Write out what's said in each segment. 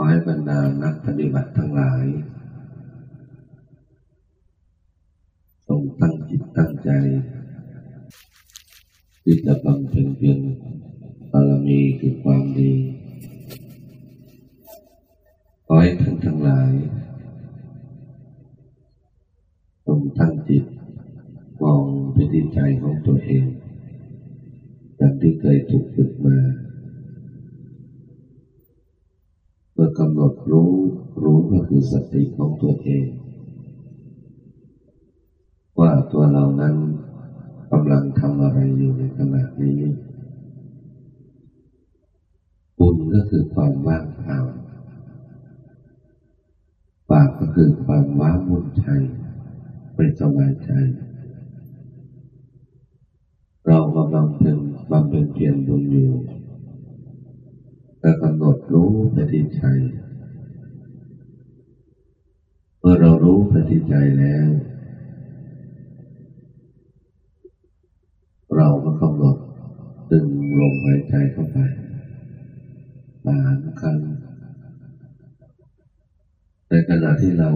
อให้บรรดานักปฏิบัติทั้งหลายทรงตั้งจิตตั้งใจ ที่จะบำเพ็ญเพียรบารมีคือความดี ขอให้ท่านทั้งหลายทรงตั้งจิตมองไปที่ใจของตัวเองอย่างที่เคยถูกฝึกมาเมื่อกำหนดรู้รู้ก็คือสติของตัวเอง ว่าตัวเรานั้นกำลังทำอะไรอยู่ในขณะนี้บุญก็คือความว่างเปล่าบาปก็คือความว้าวุ่นใจไม่สบายใจ เรากำลังเป็นบำเพ็ญเพียรบุญอยู่ แต่กำหนดรู้ปฏิใจ เมื่อเรารู้ปฏิใจแล้ว เราก็กำหนดดึงลมหายใจเข้าไปสามครั้งในขณะที่เรา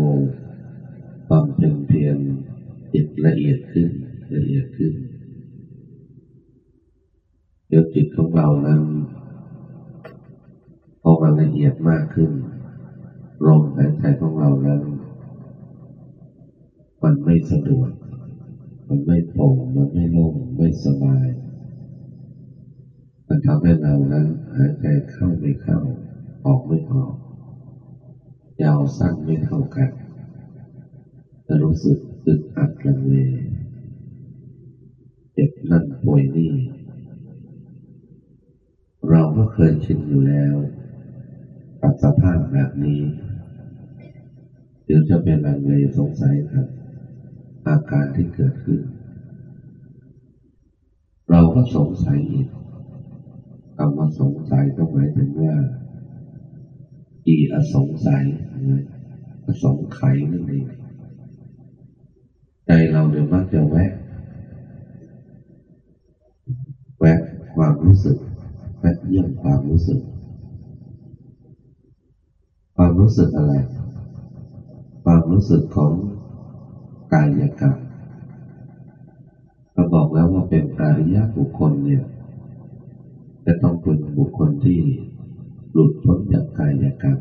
บำเพ็ญเพียรจิตละเอียดขึ้นละเอียดขึ้นเดี๋ยวจิตของเรานั้น พอมันละเอียดมากขึ้นลมหายใจของเรานั้นมันไม่สะดวก มันไม่โปร่งมันไม่โล่งไม่สบาย มันทำให้เรานั้นหายใจเข้าไม่เข้า ออกไม่ออก ยาวสั้นไม่เท่ากันจะรู้สึกอึดอัดลังเลเจ็บนั่นป่วยนี่ เราก็เคยชินอยู่แล้ว กับสภาพแบบนี้ เดี๋ยวจะเป็นลังเลสงสัยครับอาการที่เกิดขึ้น เราก็สงสัยอีกคำว่าสงสัยก็หมายถึงว่า อีอสงสัยอสงไขนั่นเองใจเราเนี่ยมักจะแวะ แวะความรู้สึกแวะเยี่ยมความรู้สึก ความรู้สึกอะไร ความรู้สึกของกายกรรมเราบอกแล้วว่าเป็นอริยบุคคลเนี่ย จะต้องเป็นบุคคลที่หลุดพ้นจากกายกรรม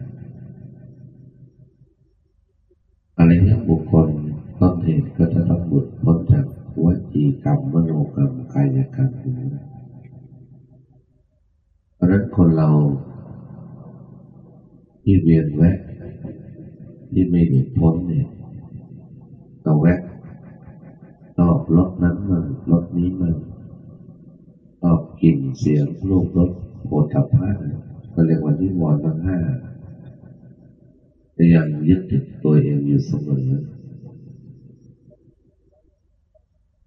อริยบุคคลต้นเหตุก็จะต้องหลุดพ้นจากวจีกรรมมโนกรรมกายกรรมนี้เพราะนั้นคนเรา ที่เวียนแวะที่ไม่หลุดพ้นเนี่ยก็แวะชอบรถนั้นมันรถนี้มันชอบกลิ่นเสียงรูปรสโผฏฐัพพะก็เรียกว่านิวรณ์ทั้งห้าแต่ยังยึดติดตัวเองอยู่เสมอ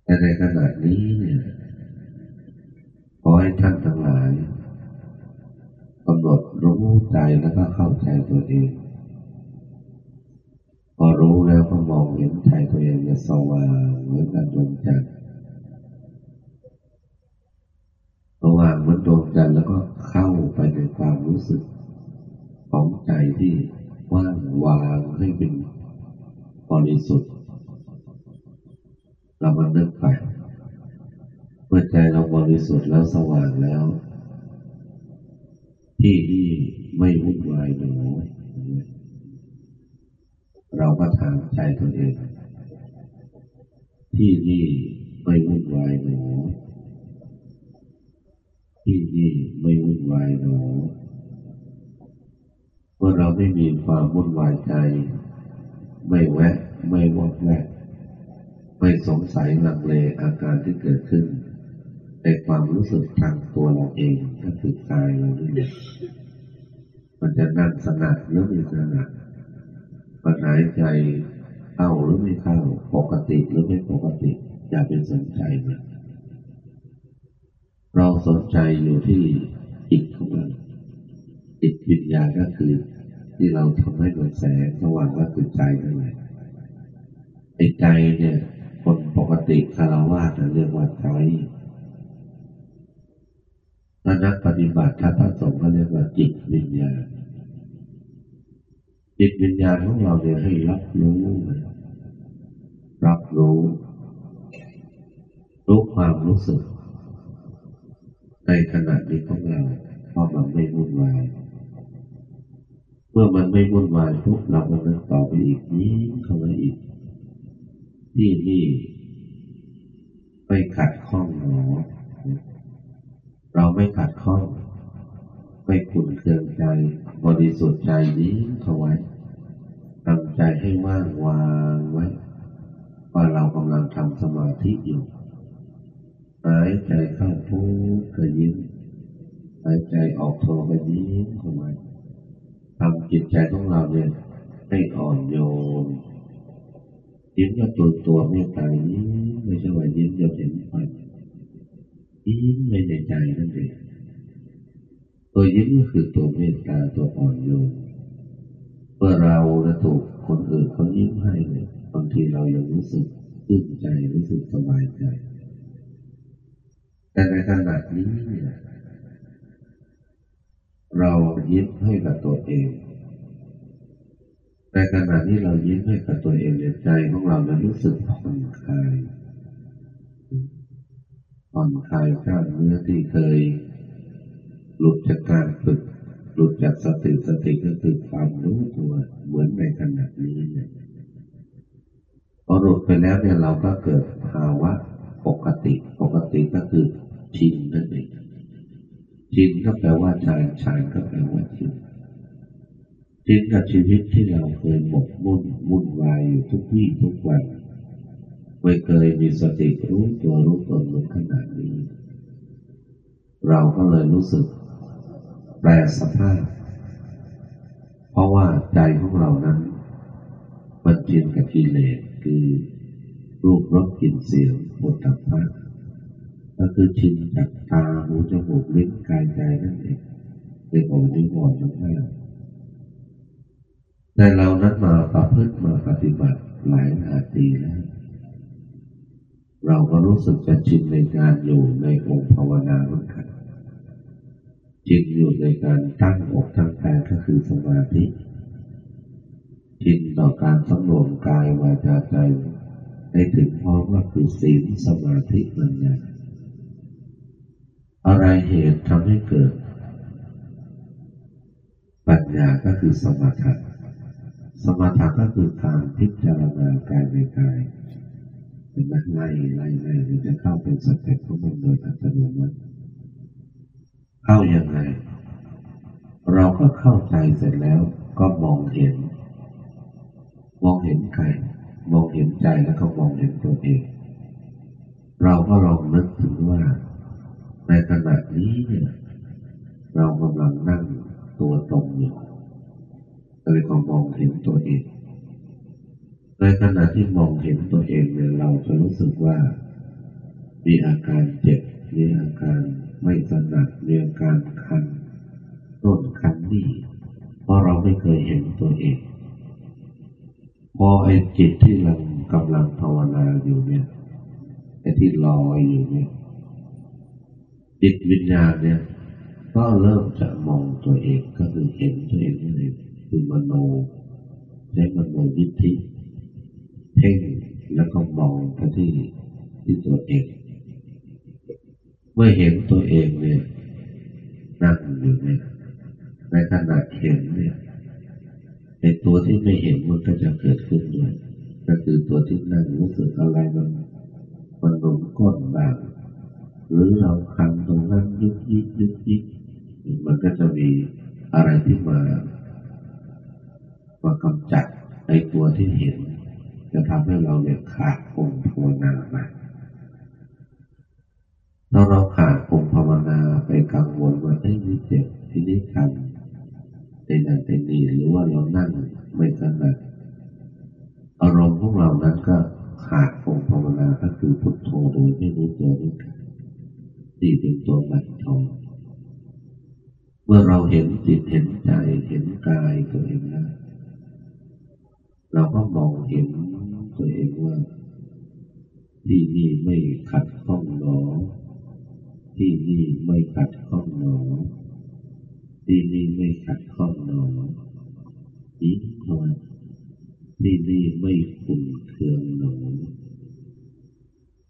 แต่ในขณะนี้เนี่ยขอให้ท่านทั้งหลาย รู้ใจแล้วก็เข้าใจตัวเอง พอรู้แล้วก็มองเห็นใจตัวเองจะสว่างเหมือนกับดวงจันทร์สว่างเหมือนดวงจันทร์แล้วก็เข้าไปในความรู้สึก ของใจที่ว่างวางให้เป็นบริสุทธิ์เรามานึกไปเมื่อใจเราบริสุทธิ์แล้วสว่างแล้ว ที่นี่ไม่วุ่นวายหนูเราก็ถามใจตัวเอง ที่นี่ไม่วุ่นวายหนูที่นี่ไม่วุ่นวายหนูเมื่อเราไม่มีความวุ่นวายใจ ไม่แวะ ไม่วอกแวะไม่สงสัยลังเลอาการที่เกิดขึ้น ในความรู้สึกทางตัวเราเองก็คือกายเรานี่มันจะนั่งสนัดหรือไม่สนัดมันหายใจเข้าหรือไม่เข้าปกติหรือไม่ปกติอย่าเป็นสนใจมันเราสนใจอยู่ที่จิตของเราจิตวิญญาณก็คือ ที่เราทำให้มันแสงสว่างว่าคือใจนั่นแหละไอ้ใจเนี่ยคนปกติคารวะเรียกว่าใจ นักปฏิบัติถ้าพระสงฆ์ก็เรียกว่าจิตวิญญาณ จิตวิญญาณของเราเนี่ยให้รับรู้รับรู้รู้ความรู้สึก ในขณะนี้ของเราเพราะมันไม่วุ่นวายเมื่อมันไม่วุ่นวายทุกเราก็นึกต่อไปอีกนี้เข้ามาอีก ที่นี่ไม่ขัดข้องหนอ เราไม่ขัดข้อง ไม่ขุนเคืองใจ บริสุทธิ์ใจนี้เข้าไว้ทำใจให้ว่างวางไว้ ว่าเรากำลังทำสมาธิอยู่ หายใจเข้าพุทก็ยิ้มหายใจออกโทก็ยิ้มเข้าไว้ทำจิตใจของเราเนี่ยให้อ่อนโยนยิ้มก็ตัวตัวไม่ตายยิ้มไม่ใช่ว่ายิ้มเดียวเห็นฟัน ยิ้มไม่ในใจนั่นเองตัวยิ้มก็คือตัวเมตตาตัวอ่อนโยนเมื่อเราและถูกคนอื่นเขายิ้มให้เนี่ยบางทีเรายังรู้สึกตื้นใจรู้สึกสบายใจ แต่ในขณะนี้เนี่ยเรายิ้มให้กับตัวเองในขณะที่เรายิ้มให้กับตัวเองในใจของเราเนี่ยรู้สึกผ่อนคลาย ผ่อนคลายกล้ามเนื้อที่เคย หลุดจากการฝึก หลุดจากสติสติก็คือความรู้ตัวเหมือนในขณะนี้เนี่ยพอหลุดไปแล้วเนี่ยเราก็เกิดภาวะปกติ ปกติก็คือชินนั่นเองชินก็แปลว่าชานชานก็แปลว่าชินชินกับชีวิตที่เราเคยหมกมุ่นมุ่นวายอยู่ทุกวี่ทุกวัน ไม่เคยมีสติรู้ตัวรู้ตนเหมือนขนาดนี้ เราก็เลยรู้สึกแปลสภาพ เพราะว่าใจของเรานั้นมันชินกับกิเลสคือรูปรสกลิ่นเสียงปวดตับพักก็คือชินจากตาหูจมูกลิ้นกายใจนั่นเองในองค์นิวรณ์ทั้งห้าแต่เรานั้นมาประพฤติมาปฏิบัติหลายนาทีแล้ว เราก็รู้สึกจะชินในการอยู่ในองค์ภาวนาเหมือนกันจิตอยู่ในการตั้งอกตั้งใจก็คือสมาธิจิตต่อการสำรวมกายวาจาใจให้ถึงพร้อมก็คือศีลสมาธิปัญญาอะไรเหตุทำให้เกิด ปัญญาก็คือสมถะสมถะก็คือการพิจารณากายในกาย เป็นมันไล่ไล่ไล่มันจะเข้าเป็น step ของมันโดยอัตโนมัติเข้ายังไงเราก็เข้าใจเสร็จแล้วก็มองเห็น มองเห็นใครมองเห็นใจแล้วก็มองเห็นตัวเอง เราก็ลองนึกถึงว่า ในขณะนี้เนี่ย เรากำลังนั่งตัวตรงอยู่เลยก็มองเห็นตัวเอง ในขณะที่มองเห็นตัวเองเนี่ยเราจะรู้สึกว่า มีอาการเจ็บ มีอาการไม่สนัดมีอาการคันโน่นคันนี่เพราะเราไม่เคยเห็นตัวเอง พอไอ้จิตที่เรากำลังภาวนาอยู่เนี่ยไอ้ที่ลอยอยู่เนี่ยจิตวิญญาณเนี่ย ก็เริ่มจะมองตัวเองก็คือเห็นตัวเองนั่นเองคือมโนใช้มโนยิทธิ เพ่งแล้วก็มองไปที่ที่ตัวเอง เมื่อเห็นตัวเองเนี่ยนั่งอยู่เนี่ยในขณะเห็นเนี่ยในตัวที่ไม่เห็นมันก็จะเกิดขึ้นด้วย ก็คือตัวที่นั่งรู้สึกอะไรมันมันหนุนก้นบางหรือเราคันตรงนั้นยุกยิกยุกยิกมันก็จะมีอะไรที่มามากำจัดในตัวที่เห็น จะทำให้เราเนี่ยขาดองค์ภาวนาไปถ้าเราขาดองค์ภาวนาไปกังวลว่าไอ้นี่เจ็บที่นี่คันในนั้นในนี่หรือว่าเรานั่งไม่ถนัดอารมณ์ของเรานั้นก็ขาดองค์ภาวนาก็คือพุทโธโดยไม่รู้ตัวนี่ดีเป็นตัวบัตรทองเมื่อเราเห็นจิตเห็นใจเห็นกายตัวเองแล้วเราก็มองเห็นตัวเองว่า ที่นี่ไม่ขัดข้องหนอ ที่นี่ไม่ขัดข้องหนอที่นี่ไม่ขัดข้องหนอยิ้มเข้ามาที่นี่ไม่ขุ่นเคืองหนอ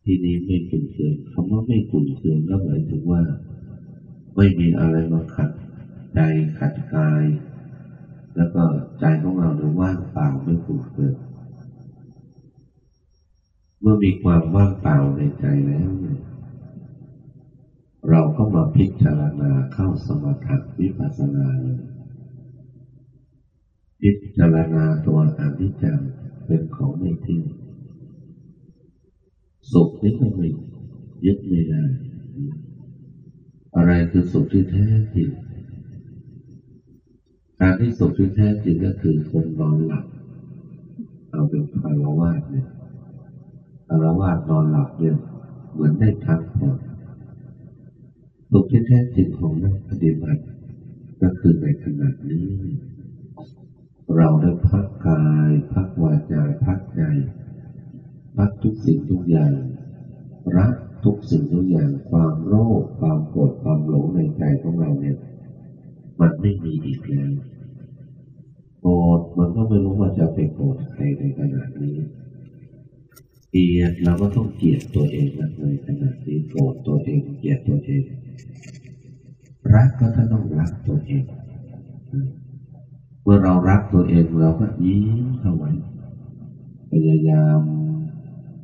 ที่นี่ไม่ขุ่นเคืองคำว่าไม่ขุ่นเคืองก็หมายถึงว่า ไม่มีอะไรมาขัดใจขัดกาย แล้วก็ใจของเราเนี่ยว่างเปล่าไม่ขุ่นเคืองเมื่อมีความว่างเปล่าในใจแล้วเนี่ย เราก็มาพิจารณาเข้าสมถะวิปัสสนาเลยพิจารณาตัวอนิจจังเป็นของไม่เที่ยงสุขนี้ก็ไม่ยึดไม่ได้อะไรคือสุขที่แท้จริงการที่สุขที่แท้จริงก็คือคนนอนหลับเอาเป็นคารวาสเนี่ยคารวาสนอนหลับเนี่ยเหมือนได้พักผ่อน สุขที่แท้จริงของนักปฏิบัติ ก็คือในขณะนี้ เราได้พักกาย พักวาจาพักใจ พักทุกสิ่งทุกอย่างรักทุกสิ่งทุกอย่างความโลภความโกรธความหลงในใจของเราเนี่ยมันไม่มีอีกแล้วโกรธมันก็ไม่รู้ว่าจะไปโกรธใครในขณะนี้เกลียดเราก็ต้องเกลียดตัวเองนะในขณะนี้โกรธตัวเองเกลียดตัวเอง รักก็ต้องรักตัวเอง เมื่อเรารักตัวเองเราก็ยิ้มเข้าไว้พยายาม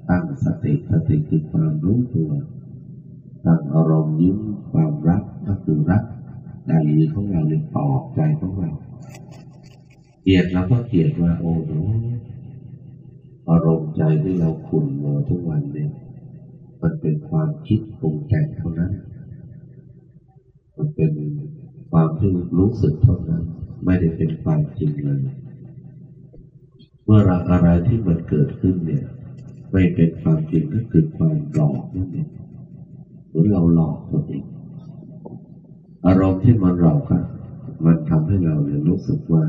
ตั้งสติสติคือความรู้ตัวตั้งอารมณ์ยิ้มความรักก็คือรักใจของเราเลยปอกใจของเราเกลียดเราก็เกลียดว่าโอ้โหอารมณ์ใจที่เราขุ่นมาทุกวันเนี่ย มันเป็นความคิดปรุงแต่งเท่านั้น มันเป็นความที่รู้สึกเท่านั้น ไม่ได้เป็นความจริงเลย เมื่อราอะไรที่มันเกิดขึ้นเนี่ย ไม่เป็นความจริงก็คือความหลอกนั่นเองหรือเราหลอกตัวเองอารมณ์ที่มันหลอกอะมันทำให้เราเนี่ยรู้สึกว่า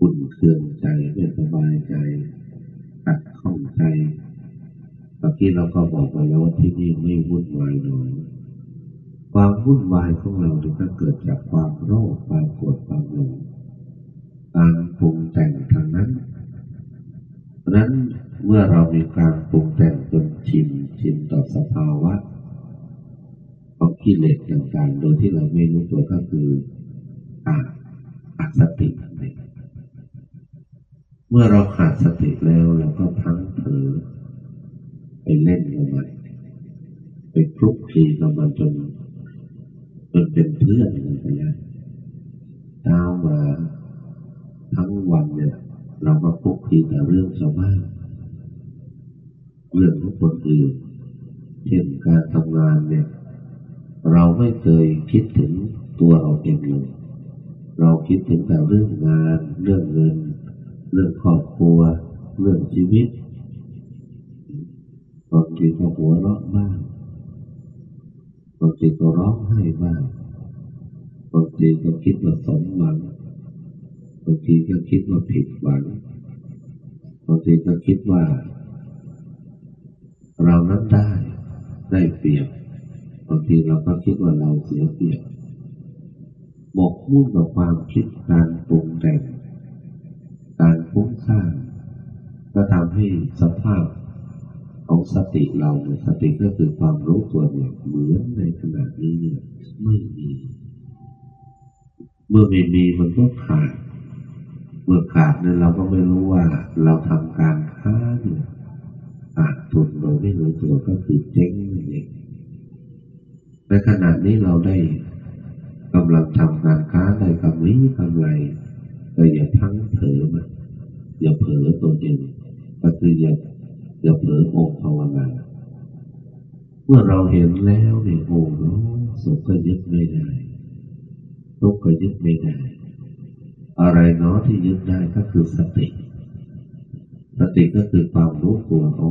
อุ่นเคืองใจไม่สบายใจขัดข้องใจเมื่อกี้เราก็บอกไปแล้วว่าที่นี่ไม่วุ่นวายหน่อย ความวุ่นวายของเราเนี่ยก็เกิดจากความโลภความโกรธความหลงการปรุงแต่งทางนั้นเพราะนั้นเมื่อเรามีการปรุงแต่งจนชินชินต่อสภาวะของกิเลสต่างๆโดยที่เราไม่รู้ตัวก็คืออาอสตินั่นเองเมื่อเราขาดสติแล้วเราก็พังเผลอไปเล่นกับมันไปคลุกคลีกับมันจน จนเป็นเพื่อนกันไปแล้วเช้ามาทั้งวันเนี่ย เราก็คลุกคลีแต่เรื่องชาวบ้านเรื่องของคนอื่นเช่นการทำงานเนี่ย เราไม่เคยคิดถึงตัวเราเองเลยเราคิดถึงแต่เรื่องงาน เรื่องเงิน เรื่องครอบครัว เรื่องชีวิตบางทีก็หัวเราะบ้าง บางทีก็ร้องไห้บ้างบางทีก็คิดว่าสมหวังบางทีก็คิดว่าผิดหวังบางทีก็คิดว่า เรานั้นได้ได้เปรียบบางทีเราก็คิดว่าเราเสียเปรียบบกมุ่นกับความคิดการปรุงแต่งการฟุ้งซ่านก็ทำให้สภาพ ของสติเราเนี่ยสติก็คือความรู้ตัวเนี่ยเหมือนในขณะนี้เนี่ยไม่มี เมื่อไม่มีมันก็ขาด เมื่อขาดเนี่ยเราก็ไม่รู้ว่าเราทำการค้าเนี่ยขาดทุนโดยไม่รู้ตัวก็คือเจ๊งนั่นเองในขณะนี้เราได้กำลังทำการค้าได้กำไรกำไรก็อย่าทั้งเผลอมันอย่าเผลอตัวเองก็คืออย่า อย่าเผลอองภาวนา เมื่อเราเห็นแล้วเนี่ยโอ้โหสุขก็ยึดไม่ได้ทุกข์ก็ยึดไม่ได้ อะไรเนาะที่ยึดได้ก็คือสติ สติก็คือความรู้ตัวโอ้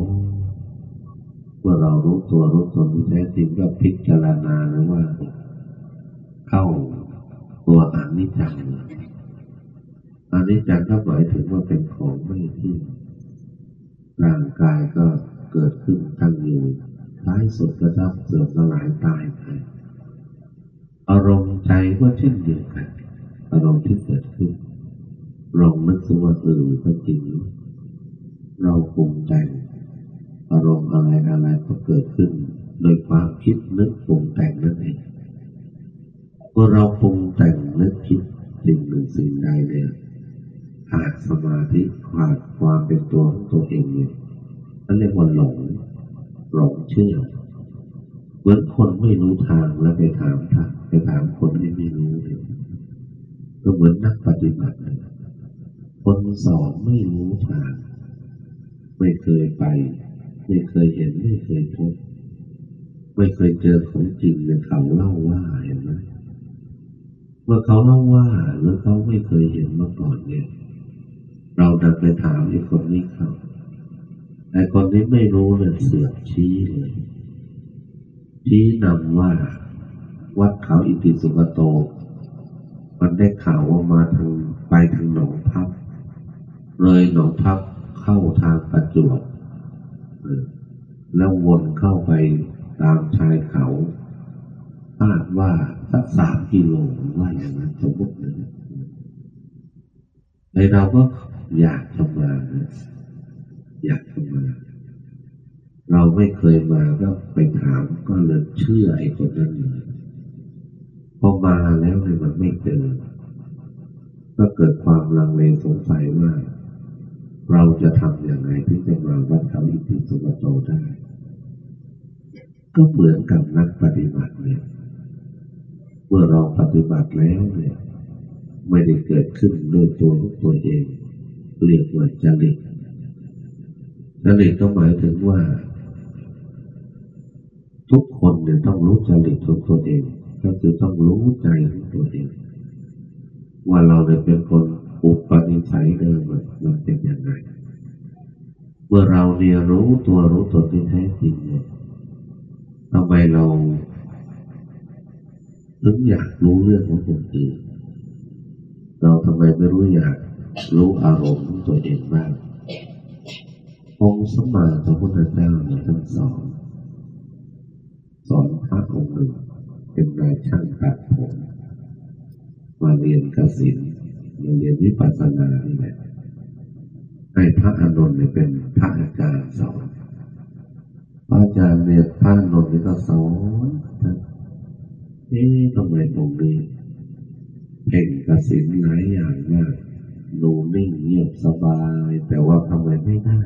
เมื่อเรารู้ตัวรู้ตนที่แท้จริงก็พิจารณาหรือว่า เข้าตัวอนิจจังอนิจจังก็หมายถึงว่าเป็นของไม่เที่ยง ร่างกายก็เกิดขึ้นตั้งอยู่ท้ายสุดก็จะเสื่อมสลายตายไปอารมณ์ใจก็เช่นเดียวกัน อารมณ์ที่เกิดขึ้นลองนึกถึงว่าเออก็จริง เราปรุงแต่งอารมณ์อะไรอะไรก็เกิดขึ้น โดยความคิดนึกปรุงแต่งนั่นเองเมื่อเราปรุงแต่งนึกคิดสิ่งหนึ่งสิ่งใดเนี่ย ขาดสมาธิขาดความเป็นตัวของตัวเองเนี่ยนั่นเรียกว่าหลงหลงเชื่อเหมือนคนไม่รู้ทางแล้วไปถามทางไปถามคนที่ไม่รู้เนี่ยก็เหมือนนักปฏิบัติคนสอนไม่รู้ทาง ไม่เคยไป ไม่เคยเห็นไม่เคยพบไม่เคยเจอของจริงเนี่ยเขาเล่าว่าเห็นไหมเมื่อเขาเล่าว่าหรือเขาไม่เคยเห็นมาก่อนเนี่ย เราดันไปถามไอ้คนนี้เขาไอ้คนนี้ไม่รู้เลยเสือกชี้เลยชี้นำว่า วัดเขาอิติสุกโต มันได้ข่าวว่ามาทางไปทางหนองพับ เลยหนองพับเข้าทางประจวบแล้ววนเข้าไปตามชายเขาคาดว่าสักสามกิโลว่าอย่างนั้นสมมตินะในเราก็ อยากจะมานะอยากจะมาเราไม่เคยมาก็ไปถามก็เลยเชื่อไอ้คนนั้นเลยพอมาแล้วเนี่ยมันไม่เจอก็เกิดความลังเลสงสัยว่า เราจะทำอย่างไรที่จะมาวัดเขาอิทธิสุกโตได้ ก็เหมือนกับนักปฏิบัติเนี่ยเมื่อเราปฏิบัติแล้วเนี่ย ไม่ได้เกิดขึ้นด้วยตัวของตัวเอง เรียกว่าจริตจริตก็หมายถึงว่า ทุกคนเนี่ยต้องรู้จริตของตัวเอง ก็คือต้องรู้ใจของตัวเอง ว่าเราเนี่ยเป็นคนอุปนิสัยเดิมเราเป็นยังไงเมื่อเราเรียนรู้ตัวรู้ตนที่แท้จริงเนี่ยทำไมเราถึงอยากรู้เรื่องของคนอื่นเราทำไมไม่รู้อยาก รู้อารมณ์ของตัวเองบ้างองค์สมมาพระพุทธเจ้าเนี่ยท่านสอนสอนพระองค์หนึ่งเป็นนายช่างตัดผมมาเรียนกสินมาเรียนวิปัสสนานี่แหละให้พระอานนท์เนี่ยเป็นพระอาจารย์สอนพระอาจารย์เนี่ยพระอานนท์นี่ก็สอนท่านเอ๊ะทำไมตรงนี้เพ่งกสินหลายอย่างมาก ดูนิ่งเงียบสบาย แต่ว่าทำไมไม่ได้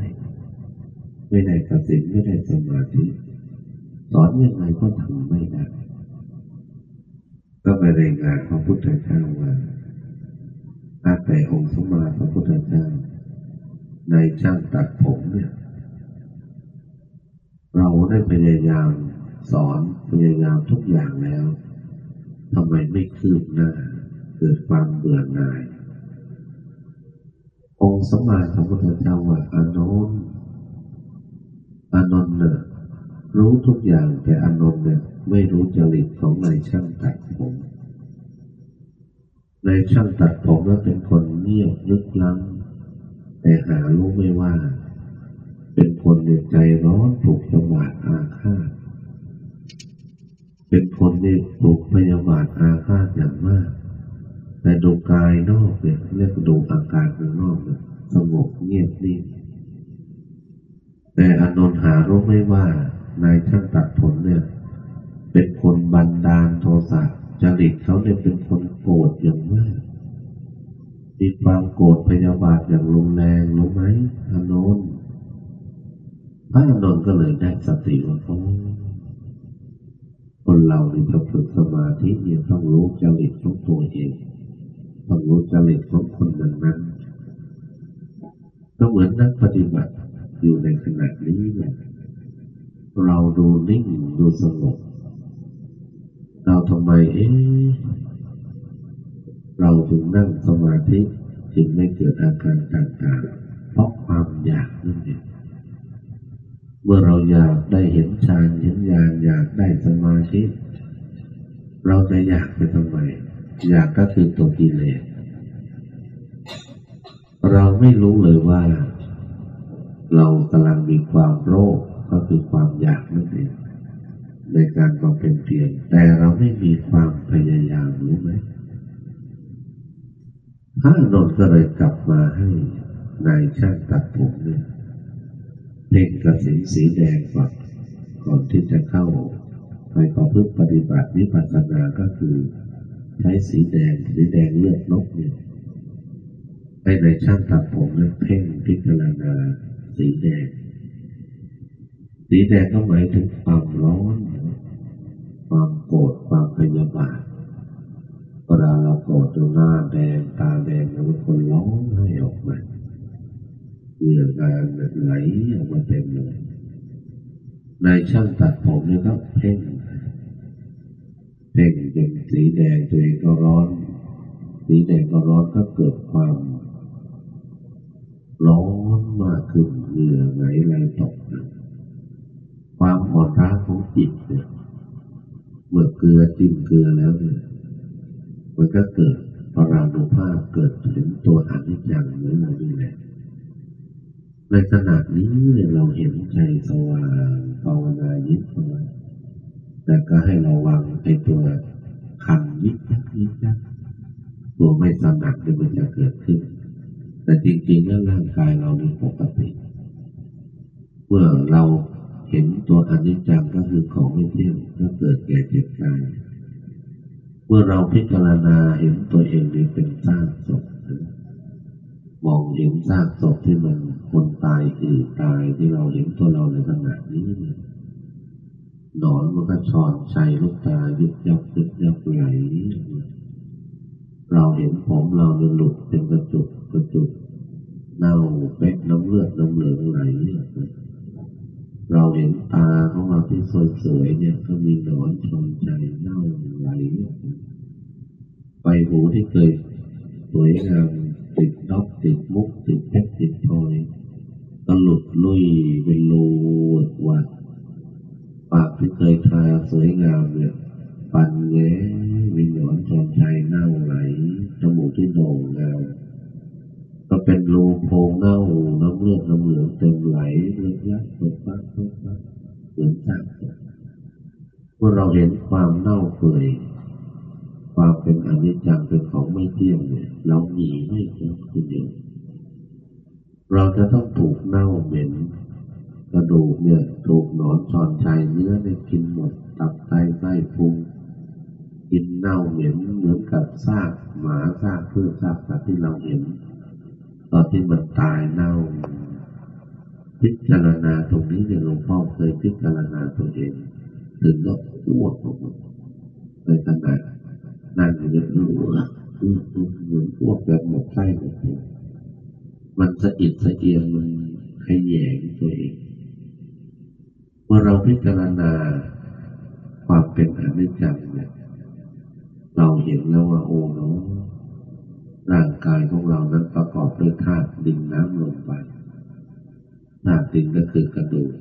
ไม่ได้กสินไม่ได้สมาธิสอนยังไงก็ทำไม่ได้ก็ไปรายงานพระพุทธเจ้าว่าอาแต่องค์สมมาพระพุทธเจ้าในช่างตัดผมเนี่ย เราได้พยายามสอนพยายามทุกอย่างแล้วทำไมไม่คืบหน้า เกิดความเบื่อหน่าย องค์สมมาพระพุทธเจ้าว่าอานนท์อานนท์เนี่ยรู้ทุกอย่างแต่อานนท์เนี่ยไม่รู้จริตของนายช่างตัดผมนายช่างตัดผมนั้นเป็นคนเงียบลึกล้ำแต่หารู้ไม่ว่า เป็นคนในใจร้อนถูกจังหวะอาฆาตเป็นคนที่ถูกพยาบาทอาฆาตอย่างมาก แต่ดูกายนอกเนี่ยเรียกดูอาการข้างนอกเนี่ยสงบเงียบนิ่งแต่อานนท์หารู้ไม่ว่านายช่างตัดผมเนี่ย เป็นคนบันดาลโทสะจริตเขาเนี่ยเป็นคนโกรธอย่างมากมีความโกรธพยาบาทอย่างรุนแรงรู้ไหมอานนท์พระอานนท์ก็เลยได้สติว่าเขาคนเราเนี่ยจะฝึกสมาธิเนี่ยต้องรู้จริตของตัวเอง ต้องรู้จริตของคนนั้นนั้นก็เหมือนนักปฏิบัติอยู่ในขณะนี้เนี่ยเราดูนิ่งดูสงบเราทำไมเอ๊ะเราถึงนั่งสมาธิจึงไม่เกิดอาการต่างๆ เพราะความอยากนั่นเองเมื่อเราอยากได้เห็นฌานเห็นญาณอยากได้สมาธิ เราจะอยากไปทำไม อยากก็คือตัวกิเลสเราไม่รู้เลยว่า เรากำลังมีความโลภก็คือความอยากนั่นเองในการบำเพ็ญเพียรแต่เราไม่มีความพยายามรู้ไหมพระนนท์ก็เลยกลับมาให้นายช่างตัดผมเนี่ยเพ่งกระสินสีแดงก่อนก่อนที่จะเข้าไปประพฤติปฏิบัติวิปัสสนาก็คือ ใช้สีแดง สีแดงเลือดนกเนี่ยให้ในช่างตัดผมเนี่ยเพ่งพิจารณาสีแดง สีแดงก็หมายถึงความร้อน ความโกรธ ความพยาบาทเวลาเราโกรธจนหน้าแดง ตาแดงแล้วคนร้องไห้ออกมาเหงื่อกานไหลออกมาเต็มเลย ในช่างตัดผมเนี่ยก็เพ่ง เพ่งจนสีแดงตัวเองก็ร้อน สีแดงก็ร้อนก็เกิดความร้อนมากขึ้นเหงื่อไหลไหลตกนะความอ่อนล้าของจิตเนี่ยเมื่อเกลือจิ้มเกลือแล้วเนี่ยมันก็เกิดปราณุภาพเกิดถึงตัวอนิจจังเหมือนเรานี่แหละในขณะนี้เราเห็นใจสว่างภาวนายิบเข้ามา แต่ก็ให้ระวังไอ้ตัวคันยิบยักยิบยักตัวไม่สนักเดี๋ยวมันจะเกิดขึ้น แต่จริงๆแล้วร่างกายเรานี่ปกติ เมื่อเราเห็นตัวอนิจจังก็คือของไม่เที่ยงก็เกิดแก่เจ็บตายเมื่อเราพิจารณาเห็นตัวเองนี่เป็นซากศพมองเห็นซากศพที่มันคนตายอืดตายที่เราเห็นตัวเราในขณะนี้เนี่ย หนอนมันก็ชอนใจลูกตายึกยับยึกยับไหลเราเห็นผมเราเนี่ยหลุดเป็นกระจุกกระจุกเน่าเป๊กน้ำเลือดน้ำเหลืองไหลเราเห็นตาของเราที่สวยๆเนี่ยก็มีหนอนชอนใจเน่าไหลไปหูที่เคยสวยงามติดดอกติดมุกติดเพชรติดพลอยก็หลุดลุยเป็นรูวัด ปากที่เคยทาสวยงามเนี่ยปันแง้มีหนอนชอนใจเน่าไหลจมูกที่โด่งงามก็เป็นรูโพงเน่าน้ำเลือดน้ำเหลืองเต็มไหลเลือดยักษ์เปิดปักเปิดปักเหมือนซากศพเมื่อเราเห็นความเน่าเปื่อยความเป็นอนิจจังเป็นของไม่เที่ยงเนี่ย เราหนีไม่พ้นคุณเดียวเราจะต้องถูกเน่าเหม็น กระดูกเนี่ยถูกหนอนชอนชัยเนื้อเนี่ยกินหมดตับไตไส้พุงกินเน่าเหม็นเหมือนกับซากหมาซากเพื่อซากสัตว์ที่เราเห็น ตอนที่มันตายเน่า พิจารณาตรงนี้เนี่ยหลวงพ่อเคยพิจารณาตัวเองถึงก็อ้วกออกมาในขณะนั่งอยู่ในรูอืมอืมเหมือนอ้วกแบบหมดไส้หมดมันสะอิดสะเอียนมันขยแยงตัวเอง มื่อเราพิจารณาความเป็นอนิจจังเนี่ย เราเห็นแล้วว่าโอ้เนาะร่างกายของเรานั้นประกอบด้วยธาตุดินน้ำลมไฟธาตุดินก็คือกระดูก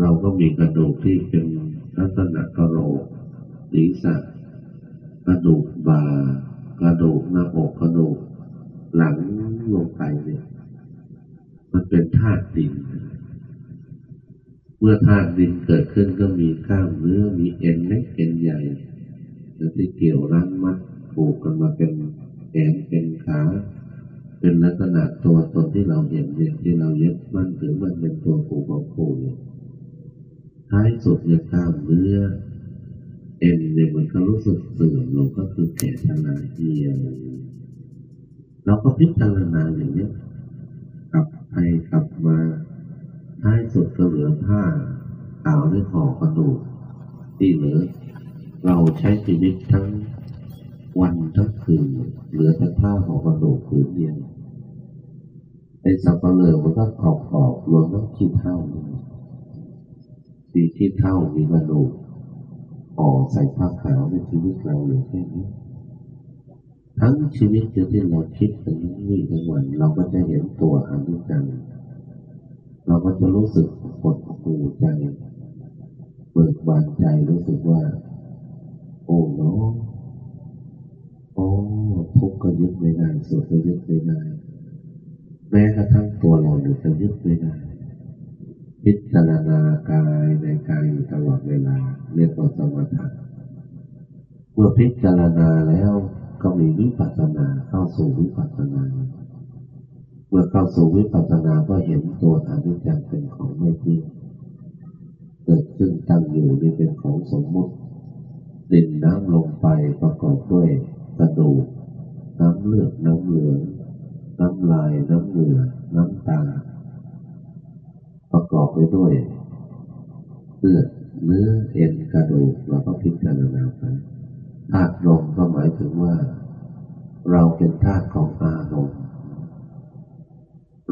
เราก็มีกระดูกที่เป็นลักษณะกระโหลกศีรษะกระดูกบ่ากระดูกหน้าอกกระดูกหลังลงไปเนี่ย มันเป็นธาตุดินเมื่อธาตุดินเกิดขึ้นก็มีกล้ามเนื้อมีเอ็นเล็กเอ็นใหญ่แล้วที่เกี่ยวรัดมัดผูกกันมาเป็นแขนเป็นขาเป็นลักษณะตัวตนที่เราเห็นเนี่ยที่เรายึดมันถือมันเป็นตัวผูกของผูกท้ายสุดเนี่ยกล้ามเนื้อเอ็นเนี่ยมันก็รู้สึกเสื่อมลงก็คือแก่ชราเหี่ยวเราก็พิจารณาอย่างนี้กลับไปกลับมา ท้ายสุดก็เหลือผ้าขาวในห่อกระดูกที่เหลือ เราใช้ชีวิตทั้งวันทั้งคืนเหลือแต่ผ้าห่อกระดูกผืนเดียวไอ้สับปะเลอมันก็ขอบขอบรวมทั้งขี้เท่าสีขี้เท่ามีกระดูกห่อใส่ผ้าขาวในชีวิตเราอยู่แค่นี้ทั้งชีวิตที่เราคิดถึงนี่ทั้งวันเราก็จะเห็นตัวอนิจจัง เราก็จะรู้สึกปวดหูใจเบิกบานใจรู้สึกว่า โอ้เนาะโอ้ทุกข์ก็ยึดไม่ได้สุขก็ยึดไม่ได้แม้กระทั่งตัวเราเนี่ก็ยึดไม่ได้พิจารณากายในกายอยู่ตลอดเวลา เรียกว่าสมถะเมื่อพิจารณาแล้วก็มีวิปัสสนาเข้าสู่วิปัสู่ เมื่อควิปัสสนาก็เห็นตัวอนิจจังเป็นของไม่เที่ยงเกิดขึ้นตั้งอยู่นี่เป็นของสมมติดินน้ำลงไปประกอบด้วยกระดูกน้ำเลือดน้ำเหลืองน้ำลายน้ำเหงื่อน้ำตา ประกอบไปด้วยเลือดเนื้อเอ็นกระดูกเราก็พิจารณาไปธาตุลมก็หมายถึงว่า เราเป็นธาตุของอารมณ์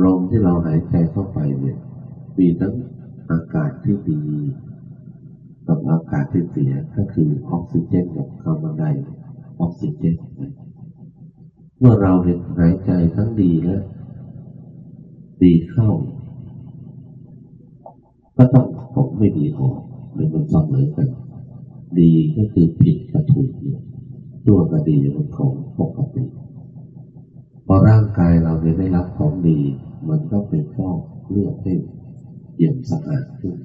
ลมที่เราหายใจเข้าไปเนี่ย มีทั้งอากาศที่ดีกับอากาศที่เสียก็คือออกซิเจนกับคาร์บอนไดออกซิเจนเมื่อเราเห็นหายใจทั้งดีและดีเข้า ก็ต้องของไม่ดีออกหรือมันเสมอกัน ดีก็คือผิดกับถูกอยู่ตัวก็ดีเป็นของปกติ พอร่างกายเราเนี่ยได้รับของดี มันก็เป็นฟอกเลือดให้เยี่ยมสะอาดขึ้น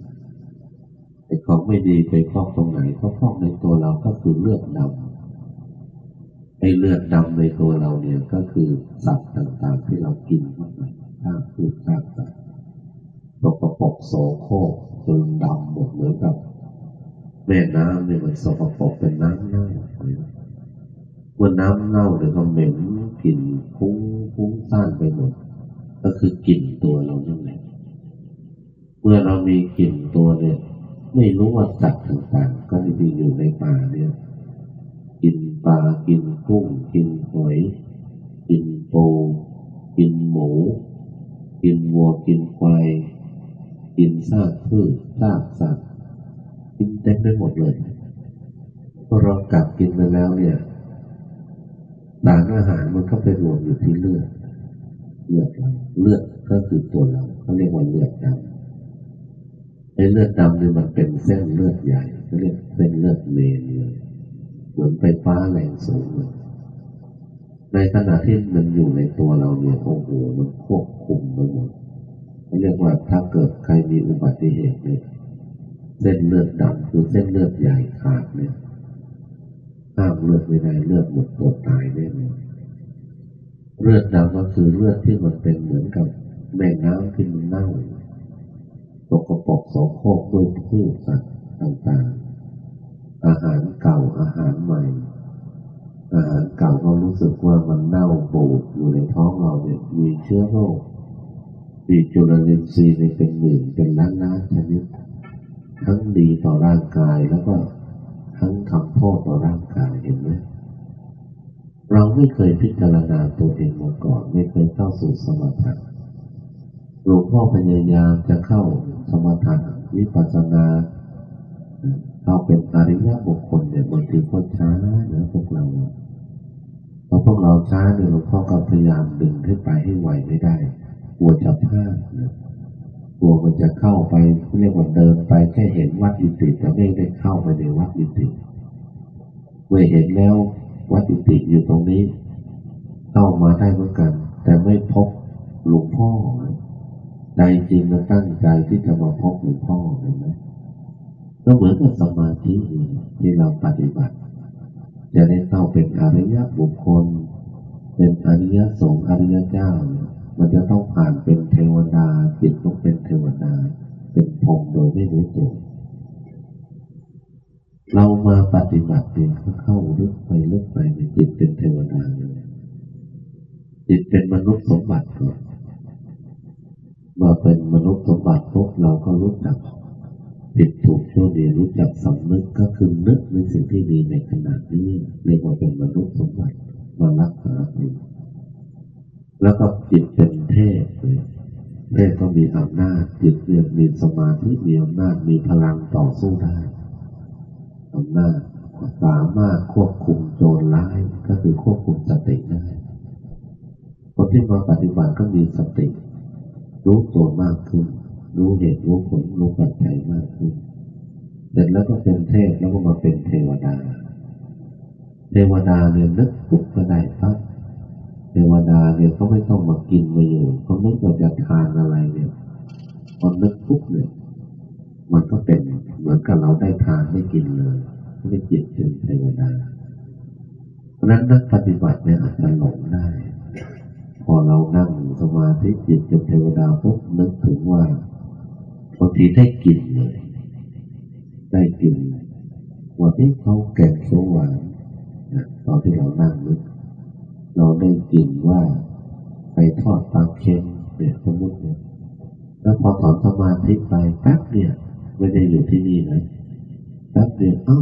แต่ของไม่ดีไปฟอกตรงไหนก็ฟอกในตัวเราก็คือเลือดดำไอ้เลือดดำในตัวเราเนี่ยก็คือสัตว์ต่างๆ ที่เรากินเข้าไปข้าวพืชข้าวสัตว์ตกประปกโสโครกจนดำหมดเหมือนกับแม่น้ำเนี่ยมันสกปรกเป็นน้ำเน่าเมื่อน้ำเน่าเนี่ยก็เหม็น กลิ่นฟุ้งฟุ้งซ่านไปหมด ก็คือกลิ่นตัวเรานั่นแหละเมื่อเรามีกลิ่นตัวเนี่ย ไม่รู้ว่าสัตว์ต่างๆ ก็ที่อยู่ในป่าเนี่ยกินปลากินกุ้งกินหอย กินปูกินหมู กินวัวกินควายกินซากพืชซากสัตว์กินเต็มไปหมดเลยพอเรากลับกินไปแล้วเนี่ย สารอาหารมันก็ไปรวมอยู่ที่เลือดเลือดเราเลือดก็คือตัวเราเขาเรียกว่าเลือดดำไอ้เลือดดำเนี่ยมันเป็นเส้นเลือดใหญ่เขาเรียกเส้นเลือดเมนเลยเหมือนไฟฟ้าแรงสูงเลยในขณะที่มันอยู่ในตัวเราเนี่ยโอ้โหมันควบคุมไปหมดเรียกว่าถ้าเกิดใครมีอุบัติเหตุเนี่ยเส้นเลือดดำคือเส้นเลือดใหญ่ขาดเนี่ย ห้ามเลือดไม่ได้เลือดหมดตัวตายแน่นอนเลือดดำก็คือเลือดที่มันเป็นเหมือนกับแม่น้ำที่มันเน่าตกกระปกโสโคกด้วยพืชสัตว์ต่างๆ อาหารเก่าอาหารใหม่ อาหารเก่าก็รู้สึกว่ามันเน่าบูดอยู่ในท้องเราเนี่ยมีเชื้อโรคมีจุลินทรีย์ในเป็นหมื่นเป็นล้านล้านชนิด ทั้งดีต่อร่างกายแล้วก็ ทั้งทำโทษต่อร่างกายเห็นไหมเราไม่เคยพิจารณาตัวเองมาก่อนไม่เคยเข้าสู่สมถะหลวงพ่อพยายามจะเข้าสมถะวิปัสสนาเราเป็นอริยบุคคลเนี่ยบางทีก็ช้าเนะพวกเราเพราะพวกเราช้าเนี่ยหลวงพ่อก็พยายามดึงขึ้นไปให้ไวไม่ได้กลัวจะพลาดนะ กลัวมันจะเข้าไปเรียกว่าเดินไปแค่เห็นวัดอิติแต่ไม่ได้เข้าไปในวัดอิติเมื่อเห็นแล้ววัดอิติอยู่ตรงนี้ เข้ามาได้เหมือนกัน แต่ไม่พบหลวงพ่อใจจริงมันตั้งใจที่จะมาพบหลวงพ่อเห็นไหมก็เหมือนกับสมาธิที่เราปฏิบัติ จะได้เข้าเป็นอริยบุคคล เป็นอริยสงฆ์อริยเจ้าเนี่ย มันจะต้องผ่านเป็นเทวดาจิตต้องเป็นเทวดา เป็นพรมโดยไม่รู้ตัวเรามาปฏิบัติเองก็เข้าลึกไปลึกไปในจิตเป็นเทวดาเลยจิตเป็นมนุษย์สมบัติก่อนมาเป็นมนุษย์สมบัติพวกเราก็รู้จักผิดถูกชั่วดีรู้จักสำนึกก็คือนึกในสิ่งที่ดีในขณะนี้เรียกว่าเป็นมนุษย์สมบัติมารักษาอยู่ แล้วก็จิตเป็นเทพเลยเทพก็มีอำนาจจิตเรียนมีสมาธิมีอำนาจมีพลังต่อสู้ได้อำนาจสามารถควบคุมโจรร้ายก็คือควบคุมสติได้คนที่มาปฏิบัติก็มีสติ รู้ตัวมากขึ้น รู้เหตุรู้ผลรู้ปัจจัยมากขึ้นเสร็จแล้วก็เป็นเทพแล้วก็มาเป็นเทวดา เทวดาเนี่ยนึกปุ๊บก็ได้ปั๊บ วดาเนี่ยเขาไม่ต้องมากินมาอยู่เขาไม่ว่าจะทานอะไรเนี่ยพอนึกปุ๊บเนี่ย มันก็เป็นเหมือนกับเราได้ทานได้กินเลยไม่จิตเป็นเทวดาเพราะนั้นนักปฏิบัติเนี่ยอาจจะหลงได้ พอเรานั่งสมาธิจิตเป็นเทวดาปุ๊บนึกถึงว่าบางทีได้กินเลย ได้กินว่าที่เขาแกงเขียวหวานตอนที่เรานั่งนึก เราได้กลิ่นว่าไปทอดปลาเค็มเนี่ยสมมติเนี่ยแล้วพอถอนสมาธิไปแป๊บเนี่ยไม่ได้อยู่ที่นี่นะแป๊บเดียวเอ้า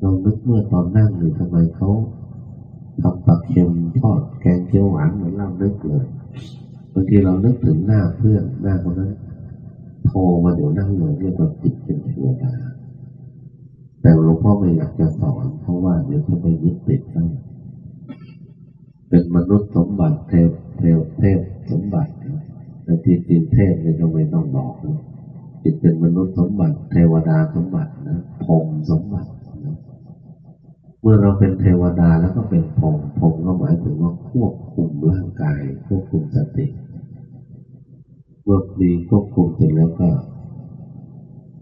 เรานึกเมื่อตอนนั่งหรือทำไมเขาทำปลาเค็มทอดแกงเขียวหวานเหมือนเรานึกเลยบางทีเรานึกถึงหน้าเพื่อนหน้าคนนั้นโทรมาเดี๋ยวนั่งเลยเรียกว่าจิตเป็นเทวดาแต่หลวงพ่อไม่อยากจะสอนเพราะว่าเดี๋ยวจะไปยึดติดได้ เป็นมนุษย์สมบัติเทพเทพเทพสมบัติแต่ที่จริงเทพเนี่ยก็ไม่ต้องบอกนะจิตเป็นมนุษย์สมบัติ เทวดาสมบัตินะพรมสมบัตินะเมื่อเราเป็นเทวดาแล้วก็เป็นพรมพรมก็หมายถึงว่าควบคุมร่างกาย ควบคุมสติเมื่อมีควบคุมเสร็จแล้วก็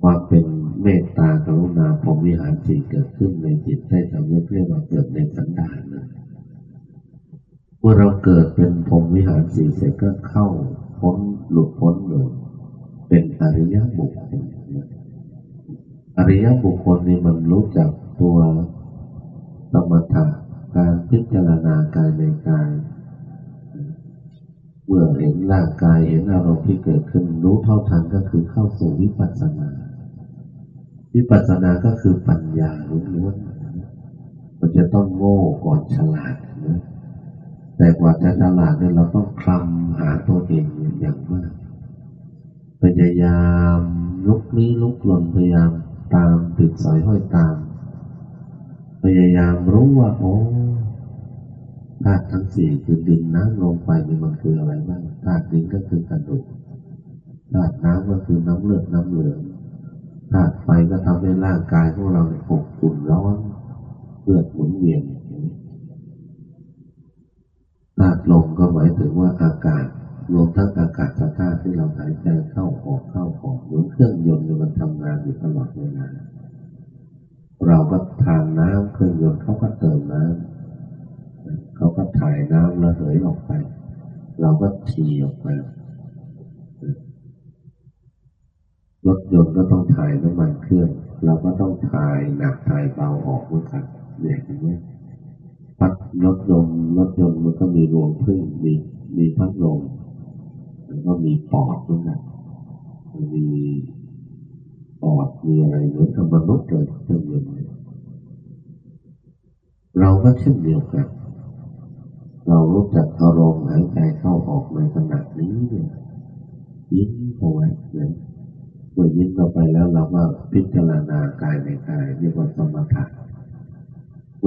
ความเป็นเมตตากรุณาพรหมวิหารสี่เกิดขึ้นในจิตใช้สำนึกเรียกว่าเกิดในสันดานนะ มื่อเราเกิดเป็นพรมวิหารสี่เสร็จก็เข้าพ้นหลุดพ้นเลยเป็นอริยบุคคลอริยบุคคลนี่มันรู้จักตัวสมถะการพิจารณากายในกาย เมื่อเห็นร่างกายเห็นอารมณ์ที่เกิดขึ้นรู้เท่าทันก็คือเข้าสู่วิปัสสนา วิปัสสนาก็คือปัญญาล้วนๆมันจะต้องโง่ก่อนฉลาด แต่กว่าจะฉลาดเนี่ยเราต้องคลำหาตัวเองอย่างมากพยายามลุกนี้ลุกหล่นพยายามตามติดสอยห้อยตาม พยายามรู้ว่าโอ้ธาตุทั้งสี่คือดินน้ำลมไฟนี่มันคืออะไรบ้างธาตุดินก็คือกระดูกธาตุน้ำก็คือน้ำเลือดน้ำเหลืองธาตุไฟก็ทำให้ร่างกายของเราอบอุ่นร้อนเลือดหมุนเวียน ธาตุลมก็หมายถึงว่าอากาศรวมทั้งอากาศธาตุที่เราหายใจเข้าออกเข้าออกเหมือนเครื่องยนต์มันทำงานอยู่ตลอดเวลาเราก็ทานน้ำเครื่องยนต์เขาก็เติมน้ำเขาก็ถ่ายน้ำระเหยออกไป เราก็ทีออกไปรถยนต์ก็ต้องถ่ายน้ำมันเครื่อง เราก็ต้องถ่ายหนักถ่ายเบาออกเหมือนกันเนี่ยเห็นไหม พัดรถยนต์รถยนต์มันก็มีรวงพึ่งมีมีพัดลมแล้วก็มีปอดด้วยนะมีปอดมีอะไรเหมือนกับมนุษย์เลยเครื่องยนต์เราก็เช่นเดียวกัน เรารู้จักอารมณ์หายใจเข้าออกในขณะนี้เนี่ยยิ้มเอาไว้เนี่ยเมื่อยิ้มเข้าไปแล้วเราก็พิจารณากายในกายเรียกว่าสมถะ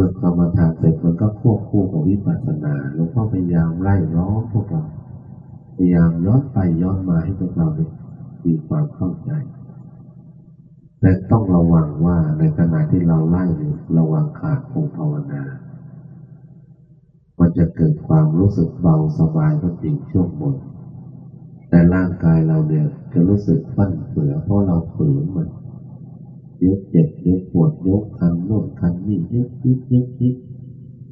มื่อกรรมฐานเสร็จมันก็ควบคู่กับวิปัสสนาหลวงพ่อพยายามไล่ล้อมพวกเรา พยายามย้อนไปย้อนมาให้พวกเราได้มีความเข้าใจแต่ต้องระวังว่าในขณะที่เราไล่เนี่ยระวังขาดองภาวนา มันจะเกิดความรู้สึกเบาสบายก็จริงช่วงบนแต่ร่างกายเราเนี่ยจะรู้สึกฟั่นเฟือเพราะเราฝืนมัน เดี๋ยวเจ็บเดี๋ยวปวดยกคันโน่นคันนี่ยึดยึดยึดยึด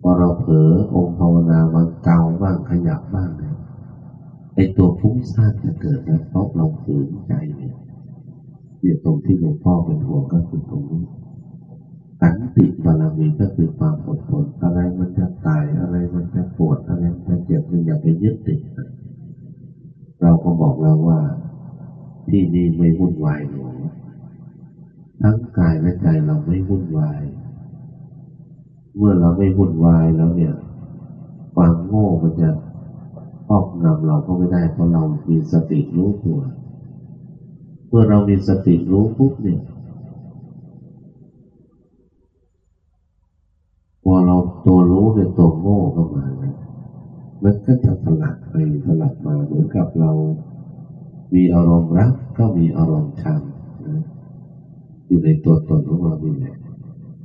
พอเราเผลอองค์ภาวนาบางเกาบ้างขยับบ้างเนี่ยไอตัวฟุ้งซ่านจะเกิดนะเพราะเราฝืนใจเนี่ยเดี๋ยวตรงที่หลวงพ่อเป็นห่วงก็คือตรงนี้ขันติบารมีก็คือความอดทนอะไรมันจะตายอะไรมันจะปวดอะไรมันจะเจ็บมันอย่าไปยึดติดเราก็บอกแล้วว่า ที่นี่ไม่วุ่นวายหนู ทั้งกายและใจเราไม่วุ่นวาย เมื่อเราไม่วุ่นวายแล้วเนี่ย ความโง่มันจะครอบงำเราก็ไม่ได้เพราะเรามีสติรู้ตัว เมื่อเรามีสติรู้ปุ๊บเนี่ยพอเราตัวรู้เนี่ยตัวโง่เข้ามาเนี่ยมันก็จะสลัดไปสลัดมาเหมือนกับเรา มีอารมณ์รักก็มีอารมณ์ชัง อยู่ในตัวตนของเรานี่แหละ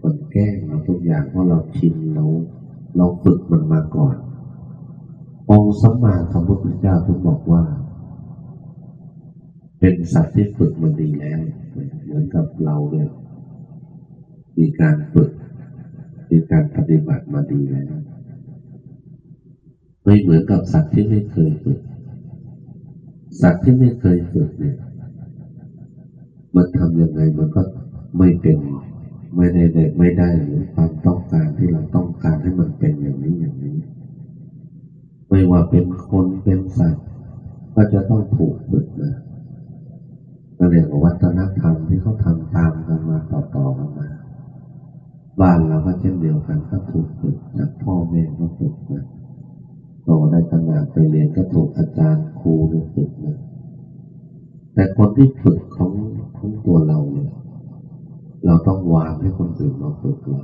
มันแก้เราทุกอย่างเพราะเราชินเราเราฝึกมันมาก่อนองค์สัมมาสัมพุทธเจ้าทุกบอกว่า เป็นสัตว์ที่ฝึกมันดีแล้ว เหมือนกับเราเนี่ยมีการฝึกมีการปฏิบัติมาดีแล้ว ไม่เหมือนกับสัตว์ที่ไม่เคยฝึก สัตว์ที่ไม่เคยฝึกเนี่ย มันทำยังไงมันก็ไม่เป็นไม่ได้เด็ไม่ได้ความต้องการที่เราต้องการให้มันเป็นอย่างนี้อย่างนี้ ไม่ว่าเป็นคนเป็นสัตว์ก็จะต้องถูกฝึกนะก็เรียกว่าวัฒนธรรมที่เขาทำตามกันมาต่อๆกันมาบ้านเราก็เช่นเดียวกันก็ถูกฝึกจากพ่อแม่ก็ฝึกนะโตได้ขนาดไปเรียนก็ถูกอาจารย์ครูฝึกนะ แต่คนที่ฝึกของของตัวเราเนี่ยเราต้องวางให้คนอื่นมาฝึกเรา